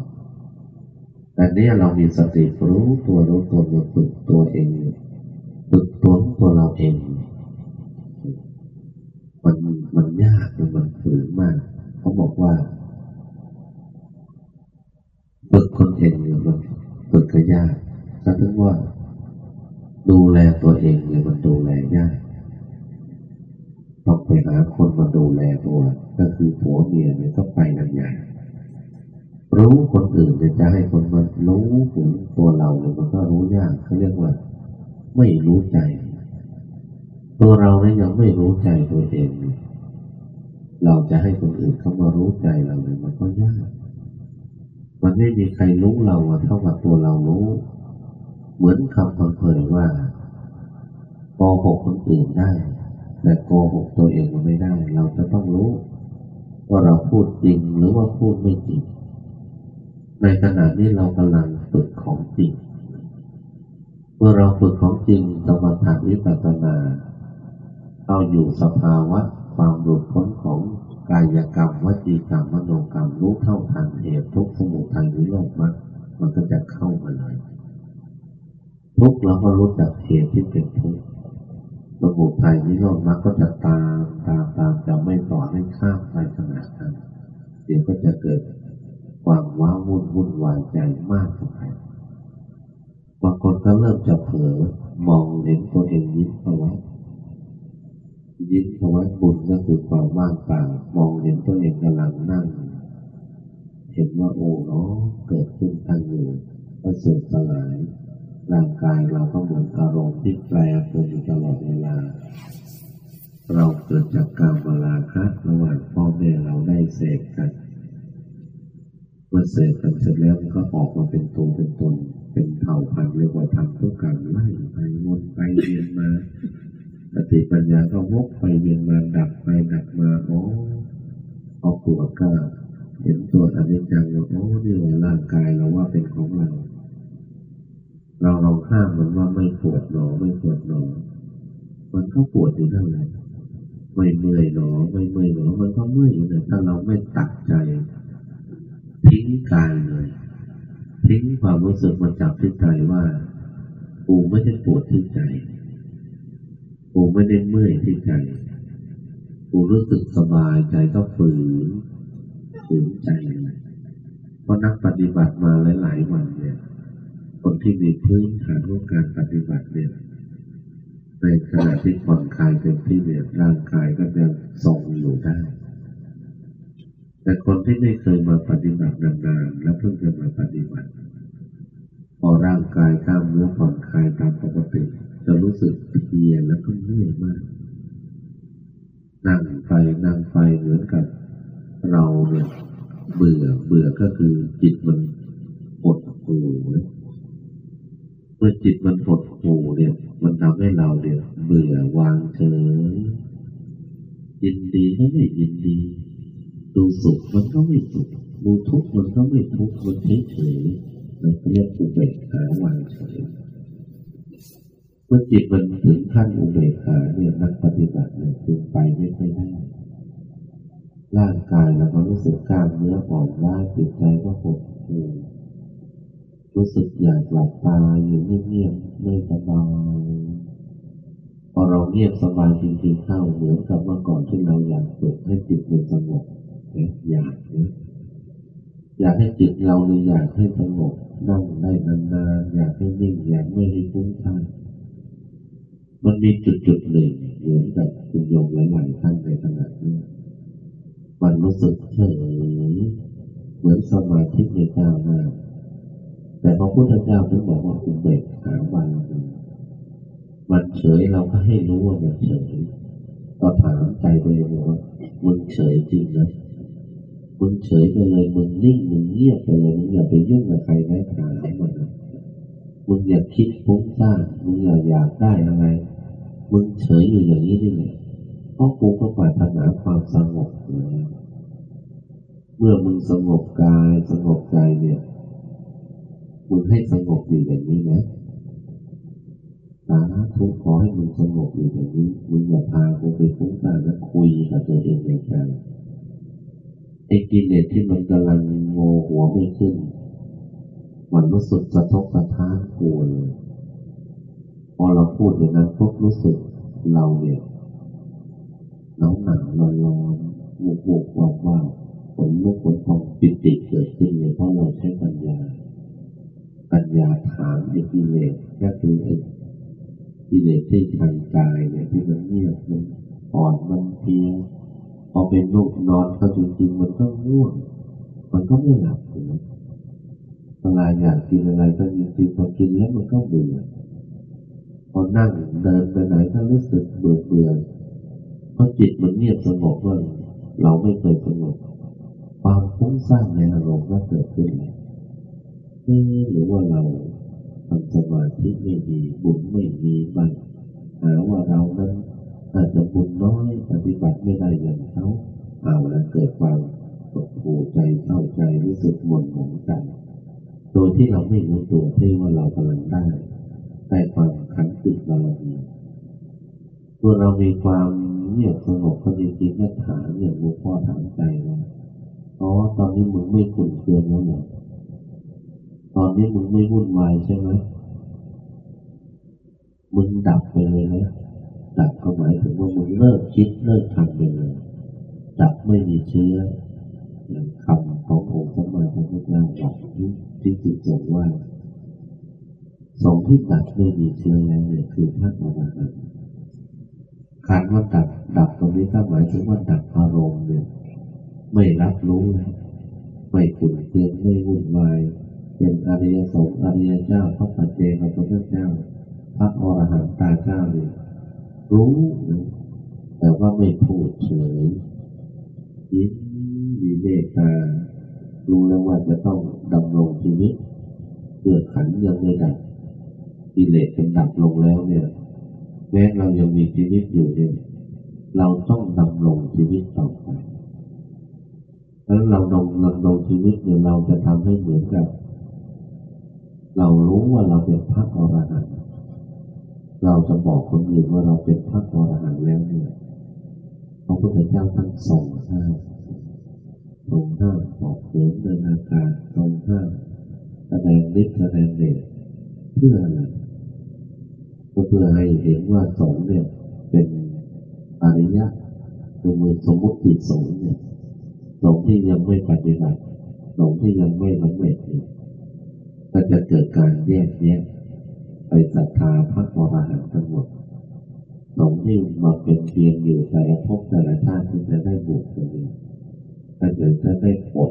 แต่เนี้ยเรามีสติรู้ตัวรู้ตัวมาฝึกตัวเองฝึกตัวตัวเราเอง มันมันยากมันฝืนมาก เขาบอกว่าฝึกคนเองเนี่ยมันฝึกก็ยากถ้าถึงว่า ดูแลตัวเองเนี่ยมันดูแลยาก ต้องไปหาคนมาดูแลตัว ก็คือผัวเมียเนี่ยก็ไปกันใหญ่รู้คนอื่นเนี่ยจะให้คนมารู้ถึงตัวเราเนี่ยมันก็รู้ยากเขาเรียกว่า ไม่รู้ใจ ตัวเราเนี่ยยังไม่รู้ใจตัวเอง เราจะให้คนอื่นเขามารู้ใจเราเนี่ยมันก็ยาก มันไม่มีใครรู้เราเท่ากับตัวเรารู้ เหมือนคำพังเผยว่าโกหกคนอื่นได้ แต่โกหกตัวเองมันไม่ได้ เราจะต้องรู้ ว่าเราพูดจริงหรือว่าพูดไม่จริง ในขณะนี้เรากำลังฝึกของจริง เมื่อเราฝึกของจริงสมถะวิปัสสนาเอาอยู่สภาวะความหลุดพ้นของกายกรรมวจีกรรมมโนกรรมรู้เท่าทันเหตุทุกสมุทัยนิโรธมรรคมันก็จะเข้ามาเลยทุกเราก็รู้จักเหตุที่เป็นทุกข์ สมุทัยนิโรธมรรคก็จะตามตามตามจะไม่ต่อให้ข้ามไปขนาดนั้นเดี๋ยวก็จะเกิดความว้าวุ่นวุ่นวายใจมากขึ้นไปบางคนก็เริ่มจะเผลอมองเห็นตัวเองยิ้มเอาไว้ยิ้มเอาไว้บุญก็คือความว่างเปล่ามองเห็นตัวเองกำลังนั่ง เห็นว่าโอ้เนาะเกิดขึ้นตั้งอยู่ก็เสื่อมสลาย ร่างกายเราก็เหมือนอารมณ์ที่แปรปรวนอยู่ตลอดเวลา เราเกิดจากการมาลาคะระหว่างพ่อแม่เราได้เสกกันเมื่อเสกกันเสร็จแล้วมันก็ออกมาเป็นตัวเป็นตน เป็นเผ่าพันธุ์เรียกว่าทำทุกการไล่ไปวนไปเวียนมาสติปัญญาก็วกไปเวียนมาดับไปดับมาอ๋อออกตัวก็เห็นตัวอนิจจังว่าอ๋อนี่ว่าร่างกายเราว่าเป็นของเรา เราลองห้ามมันว่าไม่ปวดหนอไม่ปวดหนอ มันก็ปวดอยู่นั่นแหละไม่เมื่อยหนอไม่เมื่อยหนอมันก็เมื่อยอยู่นี่ยถ้าเราไม่ตัดใจ ทิ้งกายเลยทิ้งความรู้สึกมาจับที่ใจว่ากูไม่ได้ปวดที่ใจกูไม่ได้เมื่อยที่ใจกูรู้สึกสบายใจก็ฝืนฝืนใจเพราะนักปฏิบัติมาหลายๆวันเนี่ย คนที่มีพื้นฐานของการปฏิบัติเนี่ยในขณะที่ผ่อนคลายเต็มที่เนี่ยร่างกายก็จะทรงอยู่ได้ แต่คนที่ไม่เคยมาปฏิบัตินานๆแล้วเพิ่งจะมาปฏิบัติ พอร่างกายกล้ามเนื้อผ่อนคลายตามปกติ จะรู้สึกเพลียแล้วก็เหนื่อยมาก นั่งไปนั่งไปเหมือนกับเราเนี่ยเบื่อเบื่อก็คือจิตมันหดหู่เลย เมื่อจิตมันหดหู่เนี่ย มันทำให้เราเนี่ยเบื่อวางเฉยยินดีก็ไม่ยินดี ดูสุขมันก็ไม่สุขดูทุกข์มันก็ไม่ทุกข์มันเฉยเฉยมันเรียกอุเบกขาวางเฉยเมื่อจิตมันถึงขั้นอุเบกขาเนี่ยนักปฏิบัติเนี่ยถึงไปไม่ค่อยได้ร่างกายเราก็รู้สึกกล้ามเนื้ออ่อนล้าจิตใจก็หดหู่ รู้สึกอยากหลับตาอยู่เงียบๆไม่สบายพอเราเงียบสบายจริงๆเข้าเหมือนกับเมื่อก่อนที่เราอยากฝึกให้จิตมันสงบอยากนะอยากให้จิตเราเลยอยากให้สงบนั่งได้นานๆอยากให้นิ่งอยากไม่ให้ฟุ้งซ่านมันมีจุดจุดหนึ่งเหมือนกับคุณโยมหลายๆท่านในขณะนี้มันรู้สึกเฉยเหมือนสมาธิในก้าวหน้า แต่พระพุทธเจ้าถึงบอกว่าอุเบกขาบารมีเฉยเราก็ให้รู้ว่ามันเฉยก็ถามใจตัวเองว่ามึงเฉยจริงนะมึงเฉยไปเลยมึงนิ่งมึงเงียบไปเลยมึงอย่าไปยุ่งกับใครแม้ถามมันมึงอย่าคิดฟุ้งซ่านมึงอย่าอยากได้อะไรมึงเฉยอยู่อย่างนี้ได้ไงเพราะกูก็ปรารถนาความสงบเมื่อมึงสงบกายสงบใจเนี่ย มึงให้สงบอยู่อย่างนี้นะสาธุขอให้มึงสงบอยู่อย่างนี้ มึงอย่าพากูไปฟุ้งซ่านและคุยกับตัวเองในใจไอ้กิเลสที่มันกำลังโงหัวไม่ขึ้น มันรู้สึกสะทกสะท้านกลัวเลยพอเราพูดอย่างนั้นปุ๊บรู้สึกเราเนี่ยหนาวหนาวร้อนร้อนบุกบุกว่าวว่าวฝนลุกฝนพองปิติเกิดขึ้นเลยเพราะเราใช้ปัญญา ปัญญาถามไอ้กิเลสก็คือไอ้กิเลสที่ทางกายเนี่ยที่มันเงียบมันอ่อนมันเพียพอเป็นลูกนอนก็จริงๆมันก็ง่วง มันก็ไม่หลับนะเวลาอยากกินอะไรก็จริงๆพอกินแล้วมันก็เบื่อพอนั่งเดินไปไหนก็รู้สึกเบื่อเบื่อเพราะจิตมันเงียบสงบว่าเราไม่เคยสงบความฟุ้งซ่านในอารมณ์ก็เกิดขึ้นเล ยหรือว่าเราทำสมาธิไม่ดีบุญไม่มีบ้างหาว่าเรานั้นอาจจะบุญน้อยปฏิบัติไม่ได้อย่างเขาเอาแล้วเกิดความตกหูใจเศร้าใจรู้สึกหม่นหมองใจโดยที่เราไม่รู้ตัวที่ว่าเรากำลังได้ได้ความขันติบารมีเมื่อเรามีความเงียบสงบก็จริงๆก็ถามอย่างหลวงพ่อถามใจว่าอ๋อตอนนี้มึงไม่ขุนเคืองแล้วเหรอ ตอนนี้มึงไม่วุ่นวายใช่ไหมมึงดับไปเลยนะดับก็หมายถึงว่ามึงเลิกคิดเลิกทำไปเลยดับไม่มีเชื้ออย่างคำขององค์สมมาพระพุทธเจ้าบอกที่จิตจงว่าสองที่ดับไม่มีเชื้อแล้วเนี่ยคือพระอรหันต์การว่าดับดับตรงนี้ก็หมายถึงว่าดับอารมณ์เนี่ย ไม่รับรู้นะไม่ขุ่นเคืองไม่วุ่นวาย เป็นอริยสงฆ์อริยเจ้าพระปัจเจกพระพุทธเจ้า พระอรหันตาเจ้าเนี่ยรู้นะแต่ว่าไม่พูดเฉยยิ้มมีเมตตารู้แล้วว่าจะต้องดำรงชีวิตเกิดขันยังไม่ดับกิเลสเป็นดับลงแล้วเนี่ย แม้เรายังมีชีวิตอยู่เนี่ยเราต้องดำรงชีวิตต่อไปแล้วเราดำดำรงชีวิตเนี่ยเราจะทำให้เหมือนกับ เรารู้ว่าเราเป็นพระอรหันต์เราจะบอกคนอื่นว่าเราเป็นพระอรหันต์แล้วเนี่ยพระพุทธเจ้าท่านทรงห้ามทรงห้ามบอกเหินเดินอากาศทรงห้ามแสดงฤทธิ์แสดงเดชเพื่ออะไรก็เพื่อให้เห็นว่าสงเนี่ย เป็นอริยะคือมือสมมติสงเนี่ยสงที่ยังไม่ปฏิบัติสงที่ยังไม่สำเร็จเนี่ย ก็จะเกิดการแยกแยะไปศรัทธาพระอรหันต์ทั้งหมดสงที่มาเป็นเพียงอยู่แต่ละภพแต่ละชาติที่จะได้บุญตรงนี้ถ้าเกิดจะได้ปลด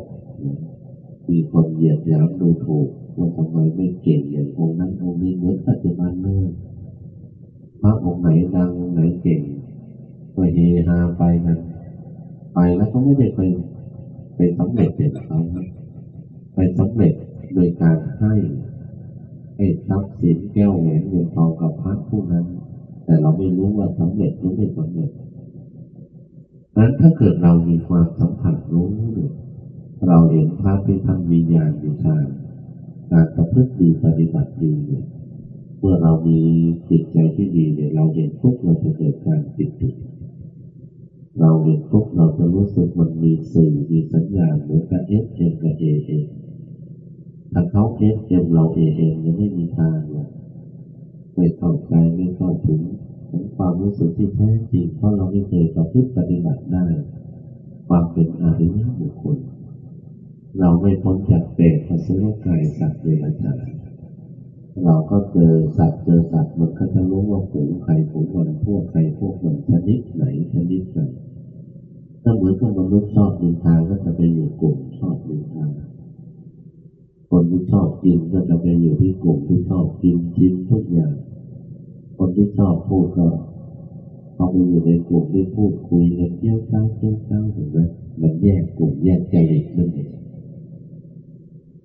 มีคนเหยียดหยามดูถูกว่าทำไมไม่เก่งอย่างองค์นั้นองค์นี้เหมือนปัจจุบันเมื่อพระองค์ไหนดังองค์ไหนเก่งก็เฮฮาไปกันไปแล้วก็ไม่ได้ไปไปสำเร็จเป็นเขาไปสำเร็จ โดยการให้ให้ทรัพย์สินแก้วแหวนเงินทองกับพระผู้นั้น แต่เราไม่รู้ว่าสำเร็จหรือไม่สำเร็จนั้นถ้าเกิดเรามีความสัมผัสรู้เนี่ยเราเห็นพระที่ท่านวิญญาณวิชาการประพฤติดีปฏิบัติดีเนี่ยเมื่อเรามีจิตใจที่ดีเนี่ยเราเห็นปุ๊บเราจะเกิดการปีติเราเห็นปุ๊บเราจะรู้สึกมันมีสื่อมีสัญญาณเหมือนกับ FM กับ AM ถ้าเขา FM เรา AM ยังไม่มีทางเลยไม่เข้าใจไม่เข้าถึงถึงความรู้สึกที่แท้จริงเพราะเราไม่เคยประพฤติปฏิบัติได้ ความเป็นอริยบุคคล เราไม่พ้นจากเปรตพสุรกายสัตว์เดรัจฉานเราก็เจอสัตว์เจอสัตว์มันก็จะรู้ว่าฝูงใครฝูงมันพวกใครพวกมันชนิดไหนชนิดไหนถ้าเหมือนกับมนุษย์ชอบดินทาก็จะไปอยู่กลุ่มชอบดินทา คนที่ชอบกินก็จะไปอยู่ที่กลุ่มที่ชอบกินกินทุกอย่าง คนที่ชอบพูดก็เขาไปอยู่ในกลุ่มที่พูดคุยกันเที่ยวเช้าเที่ยวเช้าถึงนั้มันแยกกลุ่มแยกจริตนั่นเอง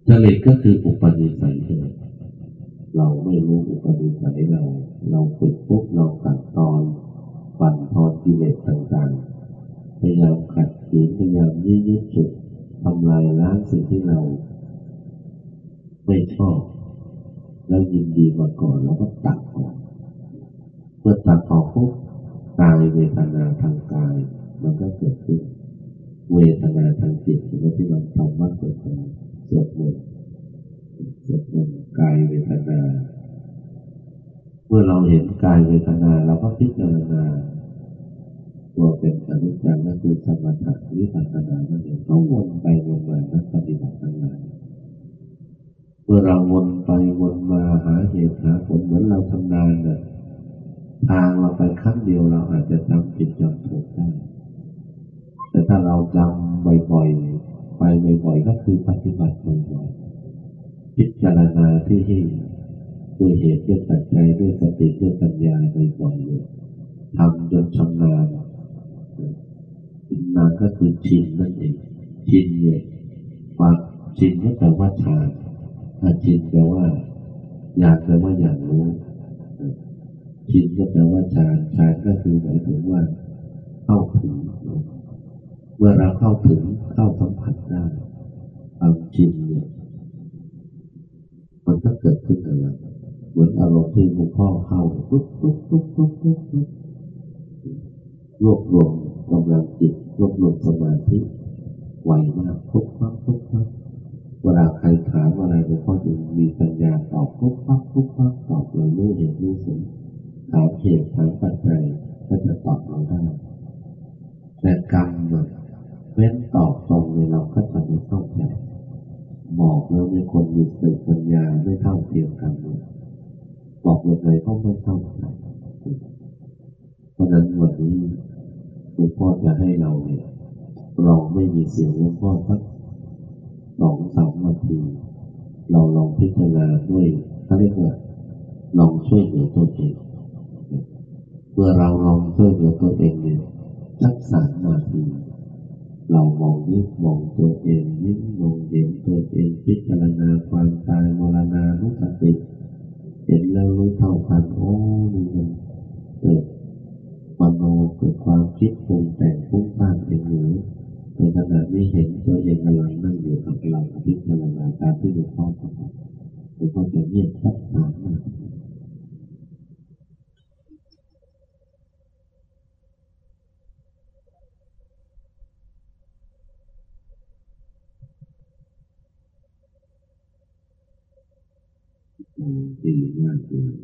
จริตก็คืออุปนิสัยเลยเราไม่รู้อุปนิสัยเรา เราฝึกปุ๊บเราตัดตอนฝันทอนกิเลสต่างๆพยายามขัดขืนพยายามยืดยืดจุดทำลายล้างสิ่งที่เรา ไม่ชอบ แล้วยิน ดีมาก่อนแล้วก็ตัดออกเมื่อตัดออกปุ๊บกายเวทนาทางกาย มันก็เกิดขึ้น เวทนาทางจิตที่เราทำมากกว่าสวดมนต์สวดมนต์กายเวทนา เมื่อเราเห็นกายเวทนาเราก็พิจารณาตัวเป็นอนิจจังนั่นคือสมถะวิปัสสนานั่นเองเขาวนไปวนมานักปฏิบัติทั้งหลายเมื่อเราวนไปวน ตุหาผลเหมือนเราทำงานเนี่ยทางเราไปครั้งเดียวเราอาจจะจำผิดจำถูกได้แต่ถ้าเราจำบ่อยๆ ไปบ่อยๆ ก็คือปฏิบัติบ่อยๆ พิจารณาที่ด้วยเหตุด้วยปัจจัยด้วยสติด้วยปัญญาบ่อยๆเลยทำจนชำนาญชำนาญก็คือชินนั่นเองชินเนี่ยความชินก็แปลว่าฌานถ้าชินแปลว่า อยากแปลว่าอยากรู้ชินก็แปลว่าฌานฌานก็คือหมายถึงว่า เข้าถึง เมื่อเราเข้าถึงเข้าสัมผัสได้ความชินเนี่ยมันก็เกิดขึ้นกับเราเหมือนอารมณ์ที่หลวงพ่อเข้าปุ๊บปุ๊บปุ๊บปุ๊บปุ๊บปุ๊บรวบรวมกำลังจิตรวบรวมสมาธิไวมากปุ๊บปั๊บปุ๊บปั๊บ เวลาใครถามอะไรหลวงพ่อจะมีปัญญาตอบปุ๊บปั๊บปุ๊บปั๊บตอบเลยรู้เหตุรู้ผลถามเหตุถามปัจจัยก็จะตอบเราได้แต่กรรมเว้นตอบตรงเลยเราก็จะไม่เข้าใจบอกแล้วมีคนมีสติปัญญาไม่เท่าเทียมกันเลยบอกยังไงก็ไม่เข้าใจเพราะนั้นวันนี้หลวงพ่อจะให้เราเนี่ยเราไม่มีเสียงหลวงพ่อสัก สองสามนาที เราลองพิจารณาด้วยเขาเรียกว่าลองช่วยเหลือตัวเองเมื่อเราลองช่วยเหลือตัวเองเนี่ยสักสามนาที เรามองยึดมองตัวเองยิ้มมองเห็นตัวเองพิจารณาความตายมรณานุสติเห็นแล้วรู้เท่าทันโอ้นี่มันเกิดมโนเกิดความคิดปรุงแต่งฟุ้งซ่านเองหรือ ในขณะนี้เห็นตัวเองกำลังนั่งอยู่กับเราพิจารณาการที่หลวงพ่อบอกหลวงพ่อจะเงียบสักนานมากดีมากเลย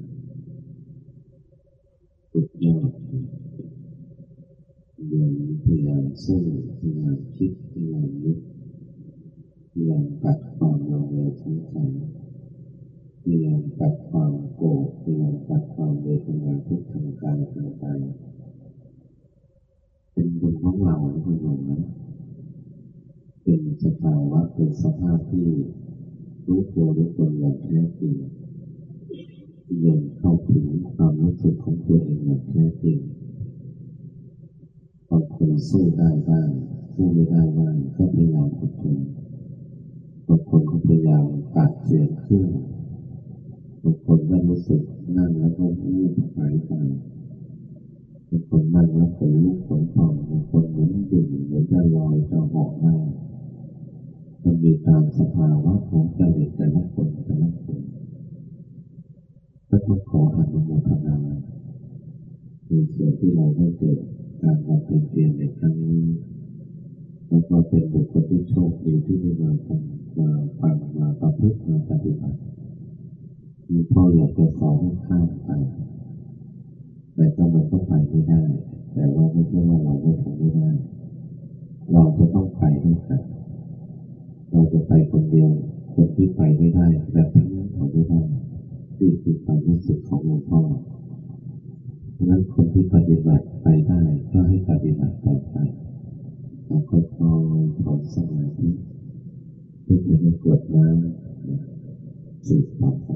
สุดยอดเรี ยนพยายามสู้พยายามคิดพยายามนึกพยายามตัดความลังเลสงสัยพยายามตัดความโกรธพยายามตัดความเวทนาทุกทางกายทางใจเป็นบุญของเราทุกคนนะเป็นสภาวะเป็นสภาพที่รู้ตัวรู้ตนอย่างแท้จริงยอมเข้าถึงความรู้สึกของตัวเองอย่างแท้จริง บางคนสู้ได้บ้างสู้ไม่ได้บ้างก็พยายามอดทนบางคนก็พยายามตัดเสียงขึ้นบางคนก็รู้สึกนั่งแล้วก็วูบหายไปบางคนนั่งแล้วขนลุกขนพองบางคนหมุนดิ่งเหมือนจะลอยจะเหาะได้มันมีตามสภาวะของใจริตแต่ละคนแต่ละคนก็ต้องขออนุโมทนาในส่วนที่เราได้เกิด การบำเพ็ญเพียรในครั้งนี้แล้วก็เป็นบุคคลที่โชคดีที่ได้มาทำมาฟังมาประพฤติมาปฏิบัติมีพ่ออยากจะสอนให้ข้ามไปแต่ก็มันก็ไปไม่ได้ แต่ว่าไม่ใช่ว่าเราไม่ทำไม่ได้ เราจะต้องไปด้วยกันเราจะไปคนเดียวคนที่ไปไม่ได้แต่ทั้งนั้นเขาไม่ได้นี่คือความรู้สึกของหลวงพ่อเพราะนั้นคนที่ปฏิบัติ ไปได้ก็ให้ปฏิบัติต่อไปเราค่อยๆถอนสมาธิเพื่อจะได้กดน้ำสืบต่อไป